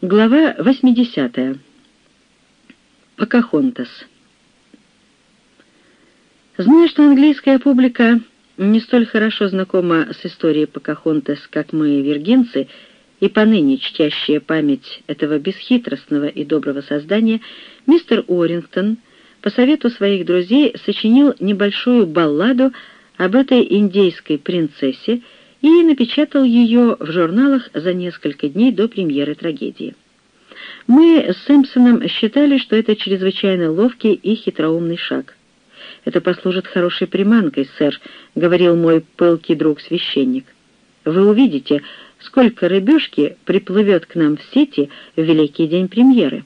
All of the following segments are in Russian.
Глава 80. Покахонтас. Зная, что английская публика не столь хорошо знакома с историей Покахонтас, как мы, виргинцы, и поныне чтящие память этого бесхитростного и доброго создания, мистер Уоррингтон по совету своих друзей сочинил небольшую балладу об этой индейской принцессе и напечатал ее в журналах за несколько дней до премьеры трагедии. Мы с Симпсоном считали, что это чрезвычайно ловкий и хитроумный шаг. «Это послужит хорошей приманкой, сэр», — говорил мой пылкий друг-священник. «Вы увидите, сколько рыбешки приплывет к нам в сети в великий день премьеры».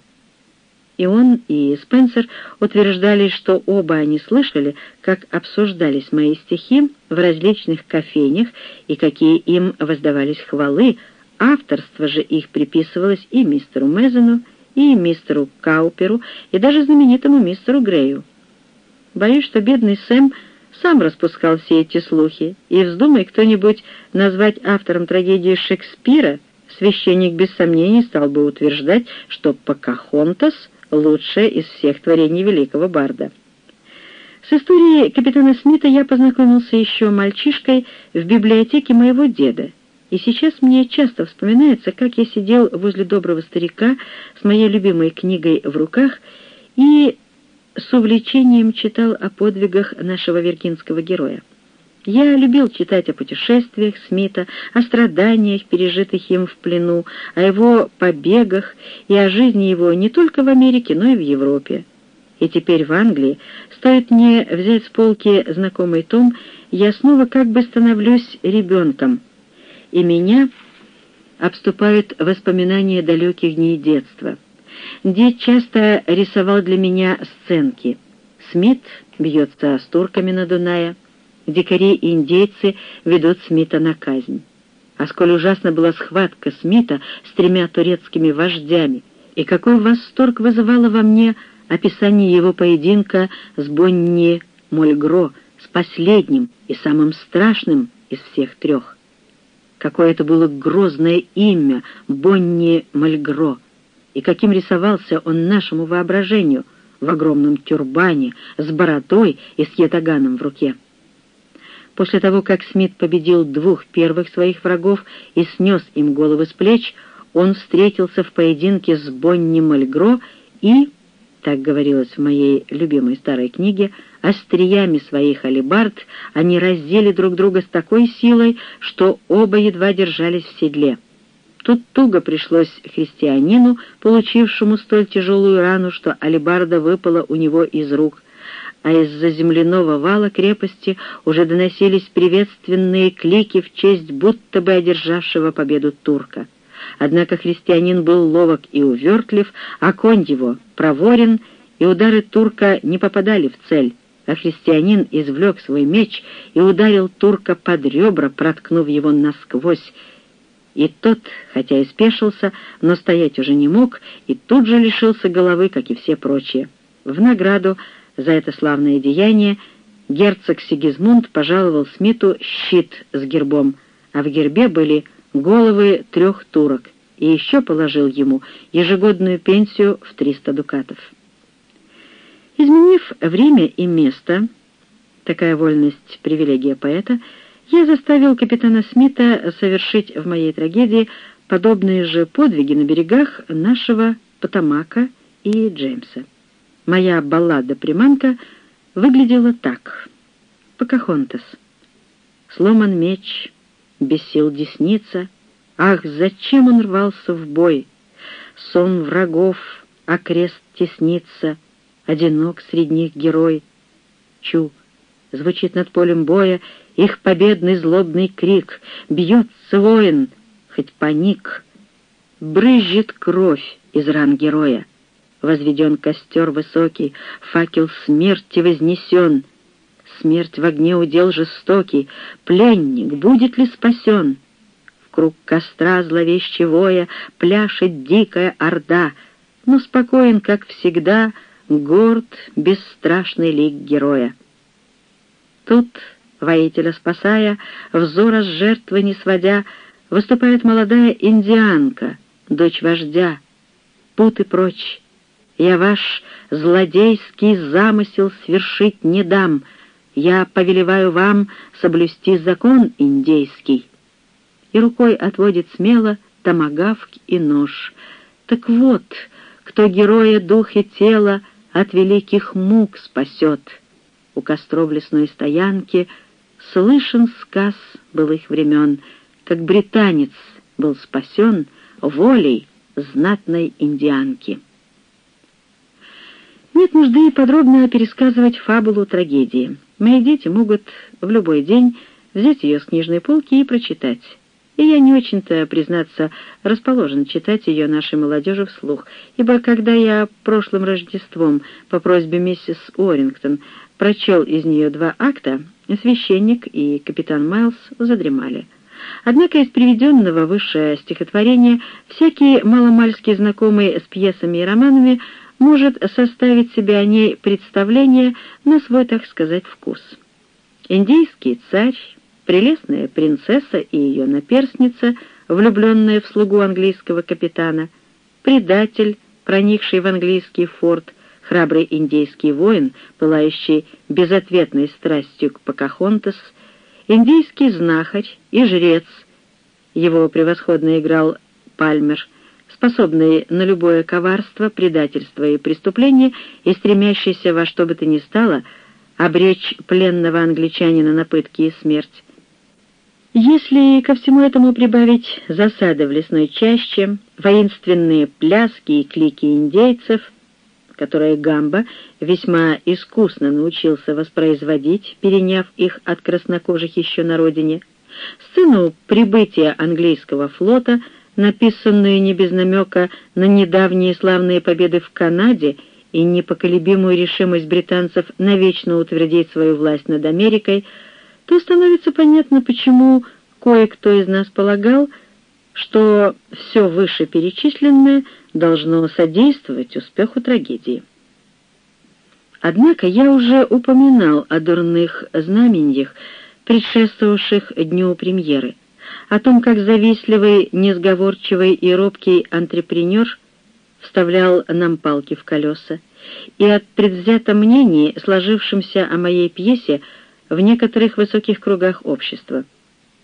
И он, и Спенсер утверждали, что оба они слышали, как обсуждались мои стихи в различных кофейнях и какие им воздавались хвалы, авторство же их приписывалось и мистеру Мезону, и мистеру Кауперу, и даже знаменитому мистеру Грею. Боюсь, что бедный Сэм сам распускал все эти слухи, и вздумай кто-нибудь назвать автором трагедии Шекспира, священник без сомнений стал бы утверждать, что Покахонтас — лучшее из всех творений великого барда. С историей капитана Смита я познакомился еще мальчишкой в библиотеке моего деда, и сейчас мне часто вспоминается, как я сидел возле доброго старика с моей любимой книгой в руках и с увлечением читал о подвигах нашего виргинского героя. Я любил читать о путешествиях Смита, о страданиях, пережитых им в плену, о его побегах и о жизни его не только в Америке, но и в Европе. И теперь в Англии, стоит мне взять с полки знакомый том, я снова как бы становлюсь ребенком, и меня обступают воспоминания далеких дней детства. Дед часто рисовал для меня сценки. Смит бьется с турками на Дунае, дикари и индейцы ведут Смита на казнь. А сколь ужасна была схватка Смита с тремя турецкими вождями, и какой восторг вызывало во мне описание его поединка с Бонни Мольгро, с последним и самым страшным из всех трех. Какое это было грозное имя Бонни Мольгро, и каким рисовался он нашему воображению в огромном тюрбане, с бородой и с ятаганом в руке. После того, как Смит победил двух первых своих врагов и снес им головы с плеч, он встретился в поединке с Бонни Мальгро и, так говорилось в моей любимой старой книге, остриями своих алебард они раздели друг друга с такой силой, что оба едва держались в седле. Тут туго пришлось христианину, получившему столь тяжелую рану, что алебарда выпала у него из рук — а из-за земляного вала крепости уже доносились приветственные клики в честь будто бы одержавшего победу турка. Однако христианин был ловок и увертлив, а конь его проворен, и удары турка не попадали в цель, а христианин извлек свой меч и ударил турка под ребра, проткнув его насквозь, и тот, хотя и спешился, но стоять уже не мог, и тут же лишился головы, как и все прочие. В награду за это славное деяние герцог Сигизмунд пожаловал Смиту щит с гербом, а в гербе были головы трех турок, и еще положил ему ежегодную пенсию в 300 дукатов. Изменив время и место, такая вольность — привилегия поэта, я заставил капитана Смита совершить в моей трагедии подобные же подвиги на берегах нашего Потамака и Джеймса. Моя баллада-приманка выглядела так. Покахонтас. Сломан меч, без сил десница. Ах, зачем он рвался в бой? Сон врагов, а крест теснится, Одинок среди них герой. Чу, звучит над полем боя Их победный злобный крик. Бьется воин, хоть паник. Брызжет кровь из ран героя возведен костер высокий, факел смерти вознесен. Смерть в огне удел жестокий, пленник будет ли спасен? В круг костра зловещего пляшет дикая орда, но спокоен, как всегда, горд, бесстрашный лик героя. Тут, воителя спасая, взора с жертвы не сводя, выступает молодая индианка — дочь вождя, путы прочь. Я ваш злодейский замысел свершить не дам. Я повелеваю вам соблюсти закон индейский. И рукой отводит смело томагавк и нож. Так вот, кто героя дух и тело от великих мук спасет. У костров лесной стоянки слышен сказ былых времен, как британец был спасен волей знатной индианки. Нет нужды подробно пересказывать фабулу трагедии. Мои дети могут в любой день взять ее с книжной полки и прочитать. И я не очень-то, признаться, расположен читать ее нашей молодежи вслух, ибо когда я прошлым Рождеством по просьбе миссис Уоррингтон прочел из нее два акта, священник и капитан Майлз задремали. Однако из приведенного выше стихотворения всякий маломальски знакомый с пьесами и романами может составить себе о ней представление на свой, так сказать, вкус. Индийский царь, прелестная принцесса и ее наперсница, влюбленная в слугу английского капитана, предатель, проникший в английский форт, храбрый индейский воин, пылающий безответной страстью к Покахонтас, индийский знахарь и жрец, его превосходно играл Пальмер, способный на любое коварство, предательство и преступление и стремящийся во что бы то ни стало обречь пленного англичанина на пытки и смерть. Если ко всему этому прибавить засады в лесной чаще, воинственные пляски и клики индейцев, которые Гамба весьма искусно научился воспроизводить, переняв их от краснокожих еще на родине, сцену прибытия английского флота — написанную не без намека на недавние славные победы в Канаде и непоколебимую решимость британцев навечно утвердить свою власть над Америкой, то становится понятно, почему кое-кто из нас полагал, что все вышеперечисленное должно содействовать успеху трагедии. Однако я уже упоминал о дурных знаменьях, предшествовавших дню премьеры о том, как завистливый, несговорчивый и робкий антрепренер вставлял нам палки в колеса, и от предвзятом мнений, сложившемся о моей пьесе в некоторых высоких кругах общества.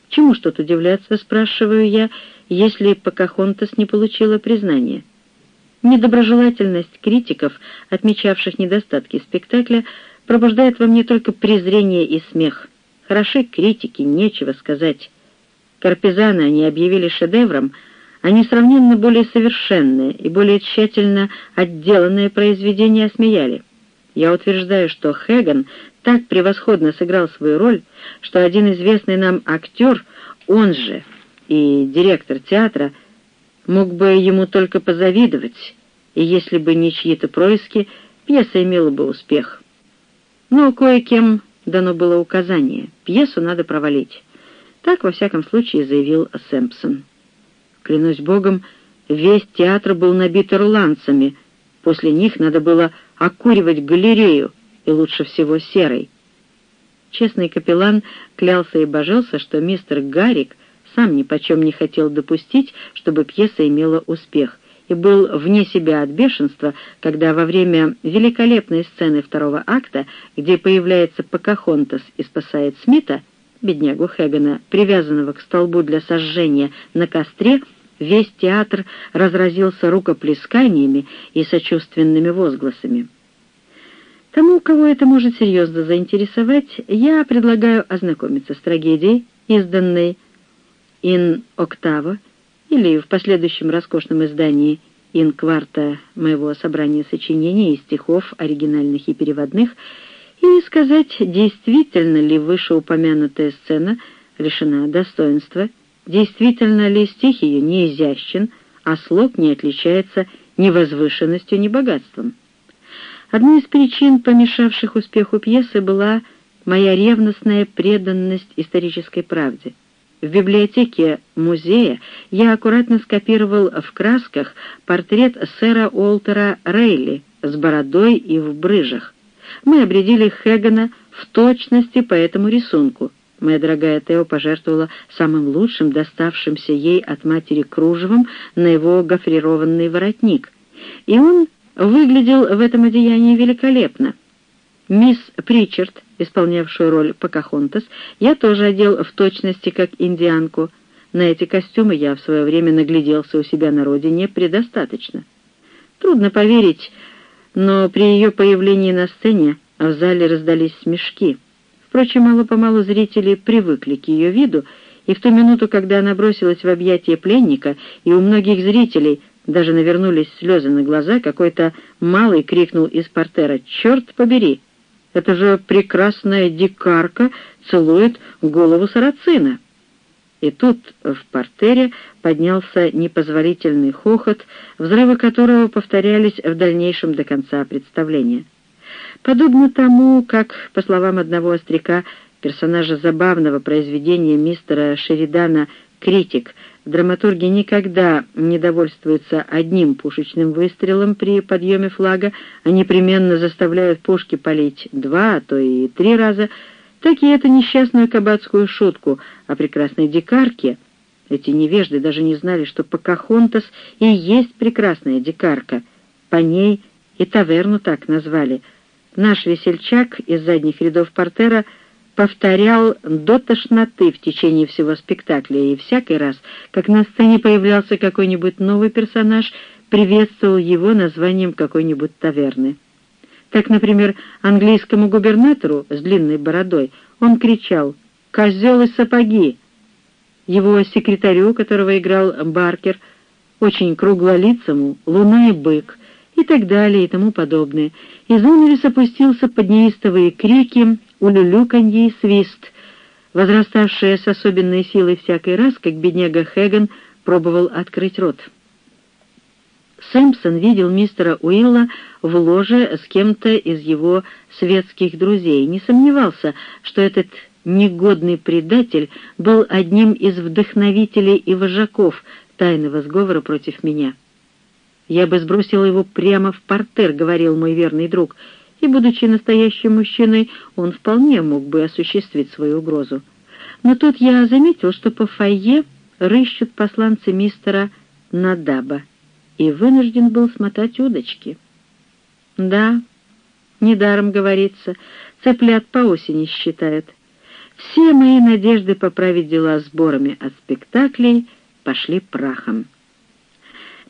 Чему ж тут удивляться, спрашиваю я, если Покахонтас не получила признания? Недоброжелательность критиков, отмечавших недостатки спектакля, пробуждает во мне только презрение и смех. Хороши критики, нечего сказать. Карпезана они объявили шедевром, а несравненно более совершенное и более тщательно отделанное произведение осмеяли. Я утверждаю, что Хэган так превосходно сыграл свою роль, что один известный нам актер, он же и директор театра, мог бы ему только позавидовать, и если бы не чьи-то происки, пьеса имела бы успех. Но кое-кем дано было указание — пьесу надо провалить. Так, во всяком случае, заявил Сэмпсон. Клянусь богом, весь театр был набит ирландцами. После них надо было окуривать галерею, и лучше всего серой. Честный капеллан клялся и божился, что мистер Гарик сам ни почем не хотел допустить, чтобы пьеса имела успех, и был вне себя от бешенства, когда во время великолепной сцены второго акта, где появляется Покахонтас и спасает Смита, беднягу Хэгана, привязанного к столбу для сожжения на костре, весь театр разразился рукоплесканиями и сочувственными возгласами. Тому, кого это может серьезно заинтересовать, я предлагаю ознакомиться с трагедией, изданной «Ин Октава» или в последующем роскошном издании «Ин Кварта» моего собрания сочинений и стихов, оригинальных и переводных, и сказать, действительно ли вышеупомянутая сцена лишена достоинства, действительно ли стих ее не изящен, а слог не отличается ни возвышенностью, ни богатством. Одной из причин, помешавших успеху пьесы, была моя ревностная преданность исторической правде. В библиотеке музея я аккуратно скопировал в красках портрет сэра Уолтера Рейли с бородой и в брыжах мы обредили Хэгана в точности по этому рисунку, Моя дорогая Тео пожертвовала самым лучшим доставшимся ей от матери кружевом на его гофрированный воротник, и он выглядел в этом одеянии великолепно. Мисс Причард, исполнявшую роль Покахонтас, я тоже одел в точности как индианку. На эти костюмы я в свое время нагляделся у себя на родине предостаточно. Трудно поверить, но при ее появлении на сцене в зале раздались смешки. Впрочем, мало-помалу зрители привыкли к ее виду, и в ту минуту, когда она бросилась в объятия пленника, и у многих зрителей даже навернулись слезы на глаза, какой-то малый крикнул из портера «Черт побери! Это же прекрасная дикарка целует голову сарацина!» И тут в портере поднялся непозволительный хохот, взрывы которого повторялись в дальнейшем до конца представления. Подобно тому, как, по словам одного остряка, персонажа забавного произведения мистера Шеридана «Критик», драматурги никогда не довольствуются одним пушечным выстрелом при подъеме флага, а непременно заставляют пушки палить два, а то и три раза — так и эту несчастную кабацкую шутку о прекрасной дикарке. Эти невежды даже не знали, что Покахонтас и есть прекрасная дикарка. По ней и таверну так назвали. Наш весельчак из задних рядов портера повторял до тошноты в течение всего спектакля, и всякий раз, как на сцене появлялся какой-нибудь новый персонаж, приветствовал его названием какой-нибудь таверны. Так, например, английскому губернатору с длинной бородой он кричал «Козел и сапоги!». Его секретарю, которого играл Баркер, очень круглолицому «Луна и бык» и так далее и тому подобное. Из занавес опустился под неистовые крики, улюлюканье и свист, возраставшие с особенной силой всякий раз, как бедняга Хэган пробовал открыть рот. Сэмпсон видел мистера Уилла в ложе с кем-то из его светских друзей. Не сомневался, что этот негодный предатель был одним из вдохновителей и вожаков тайного сговора против меня. «Я бы сбросил его прямо в портер», — говорил мой верный друг, и, будучи настоящим мужчиной, он вполне мог бы осуществить свою угрозу. Но тут я заметил, что по фойе рыщут посланцы мистера Надаба и вынужден был смотать удочки. Да, недаром говорится, цыплят по осени считают. Все мои надежды поправить дела сборами от спектаклей пошли прахом.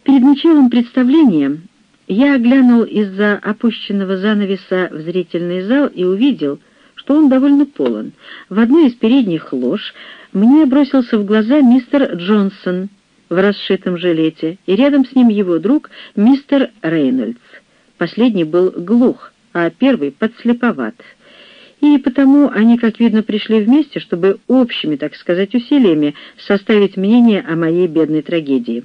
Перед началом представления я оглянул из-за опущенного занавеса в зрительный зал и увидел, что он довольно полон. В одной из передних лож мне бросился в глаза мистер Джонсон — в расшитом жилете, и рядом с ним его друг мистер Рейнольдс. Последний был глух, а первый подслеповат. И потому они, как видно, пришли вместе, чтобы общими, так сказать, усилиями составить мнение о моей бедной трагедии.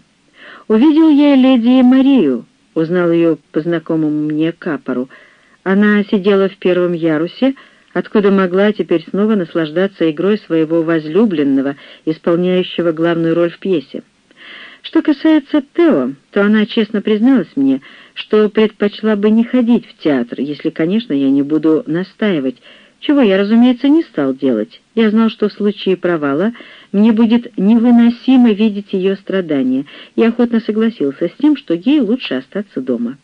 Увидел я леди Марию, узнал ее по знакомому мне капору. Она сидела в первом ярусе, откуда могла теперь снова наслаждаться игрой своего возлюбленного, исполняющего главную роль в пьесе. Что касается Тео, то она честно призналась мне, что предпочла бы не ходить в театр, если, конечно, я не буду настаивать, чего я, разумеется, не стал делать. Я знал, что в случае провала мне будет невыносимо видеть ее страдания, и охотно согласился с тем, что ей лучше остаться дома.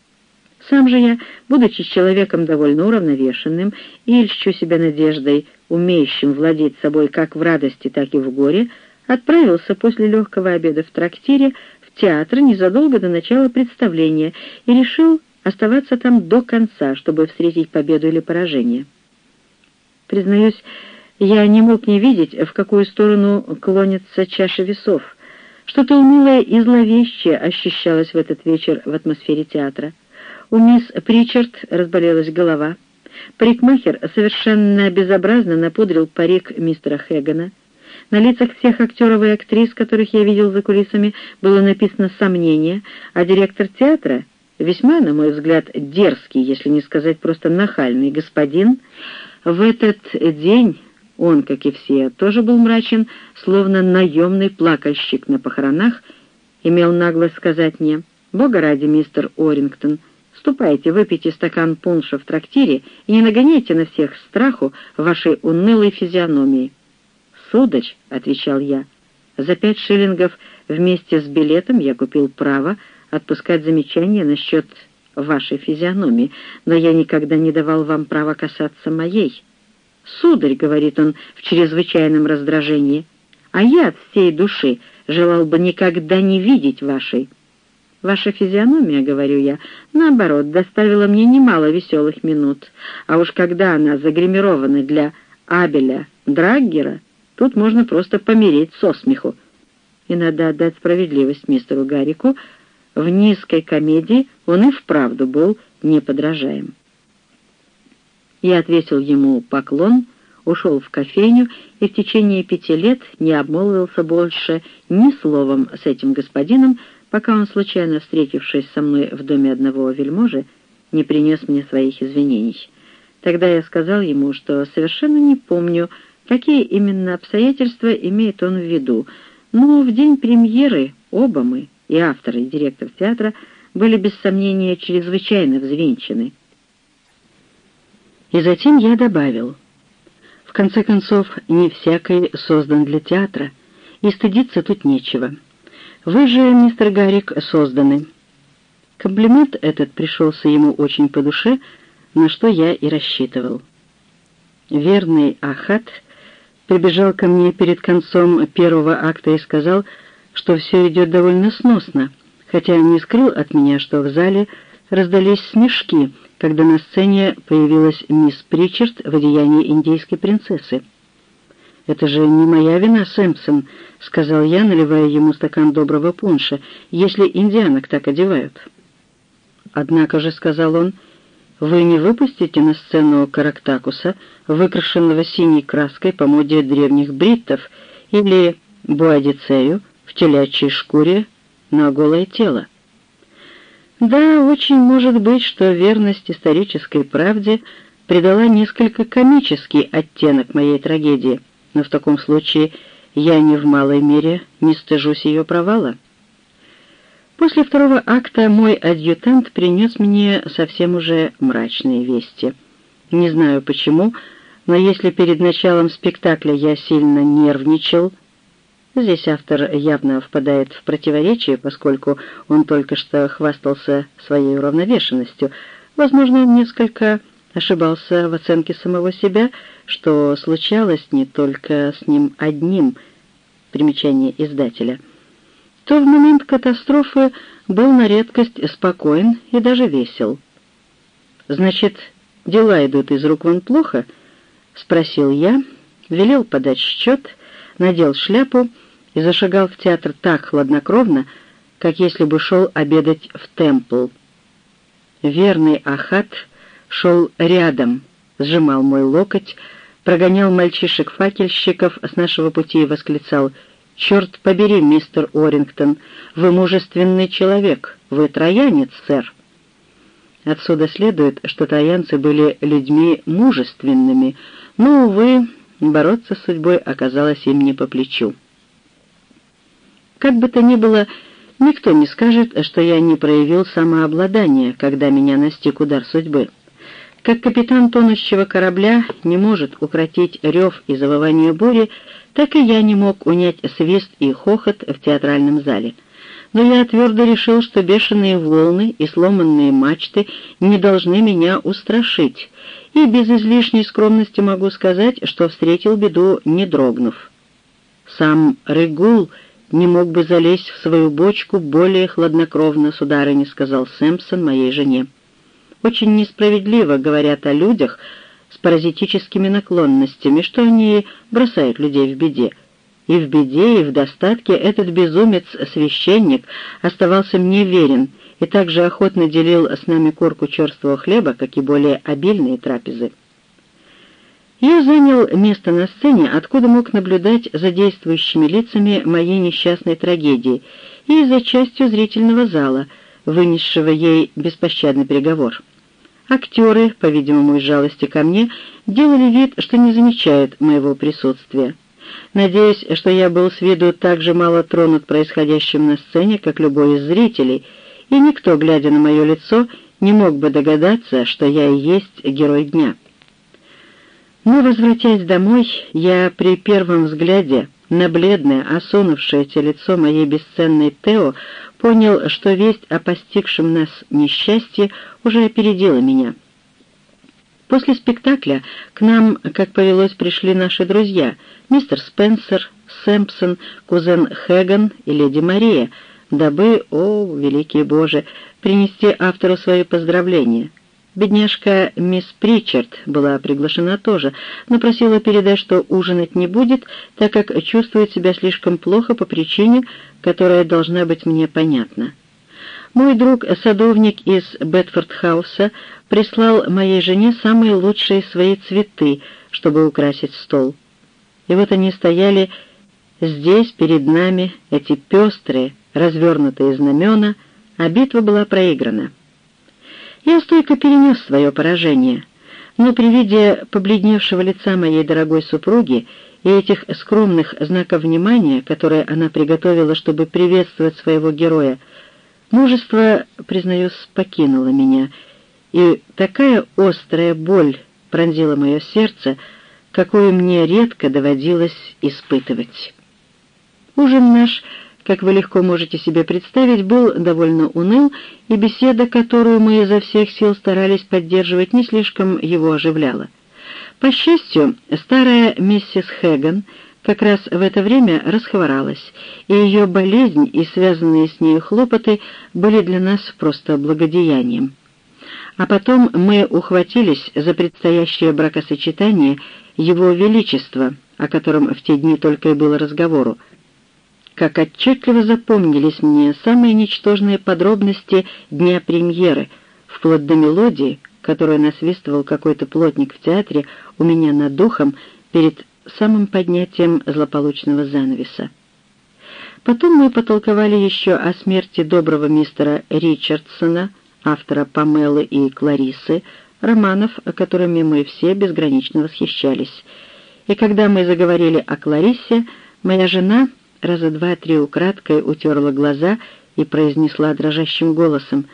Сам же я, будучи человеком довольно уравновешенным и льщу себя надеждой, умеющим владеть собой как в радости, так и в горе, отправился после легкого обеда в трактире в театр незадолго до начала представления и решил оставаться там до конца, чтобы встретить победу или поражение. Признаюсь, я не мог не видеть, в какую сторону клонится чаша весов. Что-то унылое и зловещее ощущалось в этот вечер в атмосфере театра. У мисс Причард разболелась голова. Парикмахер совершенно безобразно напудрил парик мистера Хэгана. На лицах всех актеров и актрис, которых я видел за кулисами, было написано «сомнение», а директор театра, весьма, на мой взгляд, дерзкий, если не сказать просто нахальный господин, в этот день он, как и все, тоже был мрачен, словно наемный плакальщик на похоронах, имел наглость сказать мне, «Бога ради, мистер Орингтон, ступайте, выпейте стакан пунша в трактире и не нагоняйте на всех страху вашей унылой физиономии». Сударь», — отвечал я. «За пять шиллингов вместе с билетом я купил право отпускать замечания насчет вашей физиономии, но я никогда не давал вам права касаться моей». «Сударь», — говорит он в чрезвычайном раздражении, — «а я от всей души желал бы никогда не видеть вашей». Ваша физиономия, говорю я, наоборот, доставила мне немало веселых минут, а уж когда она загримирована для Абеля Драггера, тут можно просто помереть со смеху. И надо отдать справедливость мистеру Гарику, в низкой комедии он и вправду был неподражаем. Я ответил ему поклон, ушел в кофейню и в течение пяти лет не обмолвился больше ни словом с этим господином, пока он, случайно встретившись со мной в доме одного вельможи, не принес мне своих извинений. Тогда я сказал ему, что совершенно не помню, какие именно обстоятельства имеет он в виду, но в день премьеры оба мы, и автор, и директор театра, были без сомнения чрезвычайно взвинчены. И затем я добавил, в конце концов, не всякий создан для театра, и стыдиться тут нечего. Вы же, мистер Гарик, созданы». Комплимент этот пришелся ему очень по душе, на что я и рассчитывал. Верный Ахат прибежал ко мне перед концом первого акта и сказал, что все идет довольно сносно, хотя не скрыл от меня, что в зале раздались смешки, когда на сцене появилась мисс Причард в одеянии индейской принцессы. «Это же не моя вина, Сэмпсон», — сказал я, наливая ему стакан доброго пунша, «если индианок так одевают». «Однако же», — сказал он, — «вы не выпустите на сцену Карактакуса, выкрашенного синей краской по моде древних бриттов, или Буадицею в телячьей шкуре на голое тело». Да, очень может быть, что верность исторической правде придала несколько комический оттенок моей трагедии — но в таком случае я ни в малой мере не стыжусь ее провала. После второго акта мой адъютант принес мне совсем уже мрачные вести. Не знаю почему, но если перед началом спектакля я сильно нервничал, здесь автор явно впадает в противоречие, поскольку он только что хвастался своей уравновешенностью, возможно, он несколько ошибался в оценке самого себя, что случалось не только с ним одним, примечание издателя, то в момент катастрофы был на редкость спокоен и даже весел. «Значит, дела идут из рук вон плохо?» — спросил я, велел подать счет, надел шляпу и зашагал в театр так хладнокровно, как если бы шел обедать в темпл. Верный Ахат шел рядом, сжимал мой локоть, прогонял мальчишек-факельщиков с нашего пути и восклицал «Черт побери, мистер Орингтон, вы мужественный человек, вы троянец, сэр». Отсюда следует, что троянцы были людьми мужественными, но, увы, бороться с судьбой оказалось им не по плечу. Как бы то ни было, никто не скажет, что я не проявил самообладание, когда меня настиг удар судьбы. Как капитан тонущего корабля не может укротить рев и завывание бури, так и я не мог унять свист и хохот в театральном зале. Но я твердо решил, что бешеные волны и сломанные мачты не должны меня устрашить, и без излишней скромности могу сказать, что встретил беду, не дрогнув. Сам Регул не мог бы залезть в свою бочку более хладнокровно, сударыня, сказал Сэмпсон моей жене. Очень несправедливо говорят о людях с паразитическими наклонностями, что они бросают людей в беде. И в беде, и в достатке этот безумец-священник оставался мне верен и также охотно делил с нами корку черствого хлеба, как и более обильные трапезы. Я занял место на сцене, откуда мог наблюдать за действующими лицами моей несчастной трагедии и за частью зрительного зала, вынесшего ей беспощадный приговор. Актеры, по-видимому, из жалости ко мне, делали вид, что не замечают моего присутствия. Надеюсь, что я был с виду так же мало тронут происходящим на сцене, как любой из зрителей, и никто, глядя на мое лицо, не мог бы догадаться, что я и есть герой дня. Но, возвратясь домой, я при первом взгляде на бледное, осунувшееся лицо моей бесценной Тео понял, что весть о постигшем нас несчастье уже опередила меня. После спектакля к нам, как повелось, пришли наши друзья — мистер Спенсер, Сэмпсон, кузен Хэган и леди Мария, дабы, о, великий Боже, принести автору свои поздравления. Бедняжка мисс Причард была приглашена тоже, но просила передать, что ужинать не будет, так как чувствует себя слишком плохо по причине, которая должна быть мне понятна. Мой друг, садовник из Бетфорд-хауса, прислал моей жене самые лучшие свои цветы, чтобы украсить стол. И вот они стояли здесь, перед нами, эти пестрые, развернутые знамена, а битва была проиграна. Я стойко перенес свое поражение, но при виде побледневшего лица моей дорогой супруги и этих скромных знаков внимания, которые она приготовила, чтобы приветствовать своего героя, мужество, признаюсь, покинуло меня, и такая острая боль пронзила мое сердце, какую мне редко доводилось испытывать. Ужин наш как вы легко можете себе представить, был довольно уныл, и беседа, которую мы изо всех сил старались поддерживать, не слишком его оживляла. По счастью, старая миссис Хэган как раз в это время расхворалась, и ее болезнь и связанные с ней хлопоты были для нас просто благодеянием. А потом мы ухватились за предстоящее бракосочетание Его Величества, о котором в те дни только и было разговору, как отчетливо запомнились мне самые ничтожные подробности дня премьеры, вплоть до мелодии, которую насвистывал какой-то плотник в театре у меня над духом перед самым поднятием злополучного занавеса. Потом мы потолковали еще о смерти доброго мистера Ричардсона, автора «Памелы» и «Кларисы», романов, которыми мы все безгранично восхищались. И когда мы заговорили о Кларисе, моя жена раза два-три украдкой утерла глаза и произнесла дрожащим голосом,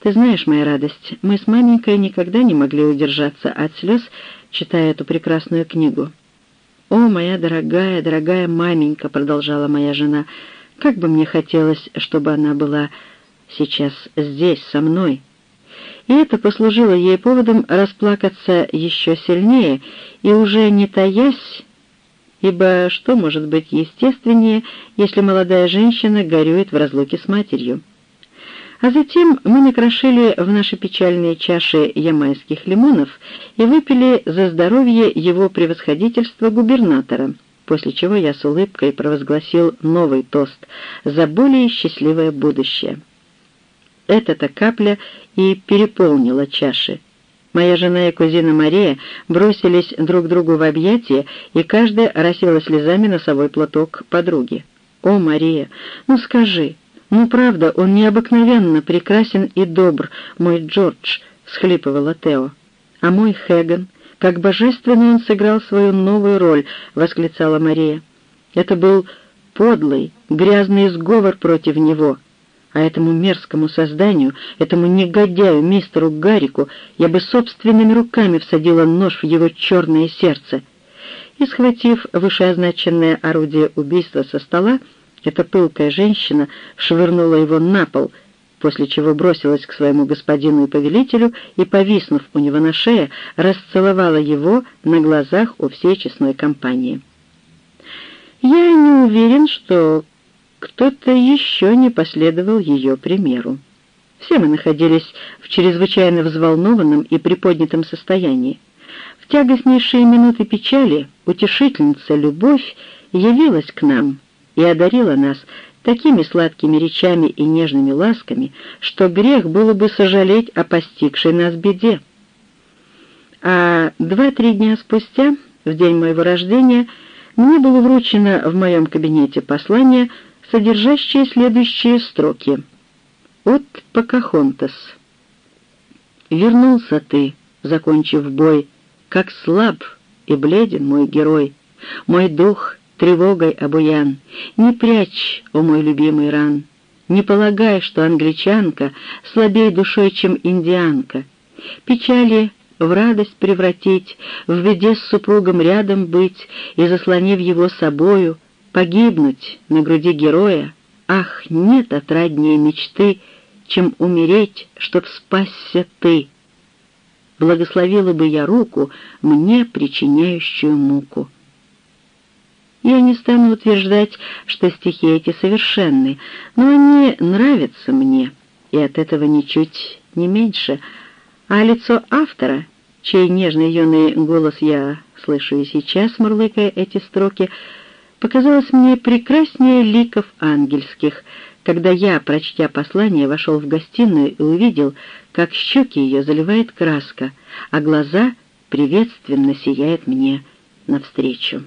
«Ты знаешь, моя радость, мы с маменькой никогда не могли удержаться от слез, читая эту прекрасную книгу». «О, моя дорогая, дорогая маменька», — продолжала моя жена, — «как бы мне хотелось, чтобы она была сейчас здесь, со мной». И это послужило ей поводом расплакаться еще сильнее, и уже не таясь, ибо что может быть естественнее, если молодая женщина горюет в разлуке с матерью? А затем мы накрошили в наши печальные чаши ямайских лимонов и выпили за здоровье его превосходительства губернатора, после чего я с улыбкой провозгласил новый тост за более счастливое будущее. Эта-то капля и переполнила чаши. Моя жена и кузина Мария бросились друг другу в объятия, и каждая росила слезами носовой платок подруги. «О, Мария, ну скажи, ну правда, он необыкновенно прекрасен и добр, мой Джордж», — всхлипывала Тео. «А мой Хэган, как божественно он сыграл свою новую роль», — восклицала Мария. «Это был подлый, грязный сговор против него» а этому мерзкому созданию, этому негодяю, мистеру Гарику, я бы собственными руками всадила нож в его черное сердце. И, схватив вышеозначенное орудие убийства со стола, эта пылкая женщина швырнула его на пол, после чего бросилась к своему господину и повелителю и, повиснув у него на шее, расцеловала его на глазах у всей честной компании. Я не уверен, что кто-то еще не последовал ее примеру. Все мы находились в чрезвычайно взволнованном и приподнятом состоянии. В тягостнейшие минуты печали утешительница Любовь явилась к нам и одарила нас такими сладкими речами и нежными ласками, что грех было бы сожалеть о постигшей нас беде. А два-три дня спустя, в день моего рождения, мне было вручено в моем кабинете послание содержащие следующие строки. От Покахонтас. «Вернулся ты, закончив бой, как слаб и бледен мой герой, мой дух тревогой обуян. Не прячь, о мой любимый ран, не полагай, что англичанка слабей душой, чем индианка. Печали в радость превратить, в беде с супругом рядом быть и, заслонив его собою, погибнуть на груди героя, ах, нет отраднее мечты, чем умереть, чтоб спасся ты. Благословила бы я руку, мне причиняющую муку. Я не стану утверждать, что стихи эти совершенны, но они нравятся мне, и от этого ничуть не меньше, а лицо автора, чей нежный юный голос я слышу и сейчас, мурлыкая эти строки, показалось мне прекраснее ликов ангельских, когда я, прочтя послание, вошел в гостиную и увидел, как щеки ее заливает краска, а глаза приветственно сияют мне навстречу.